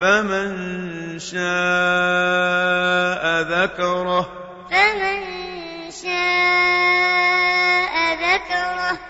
فَمَن شَاءَ ذَكَرَهُ فَمَن شَاءَ ذَكَرَهُ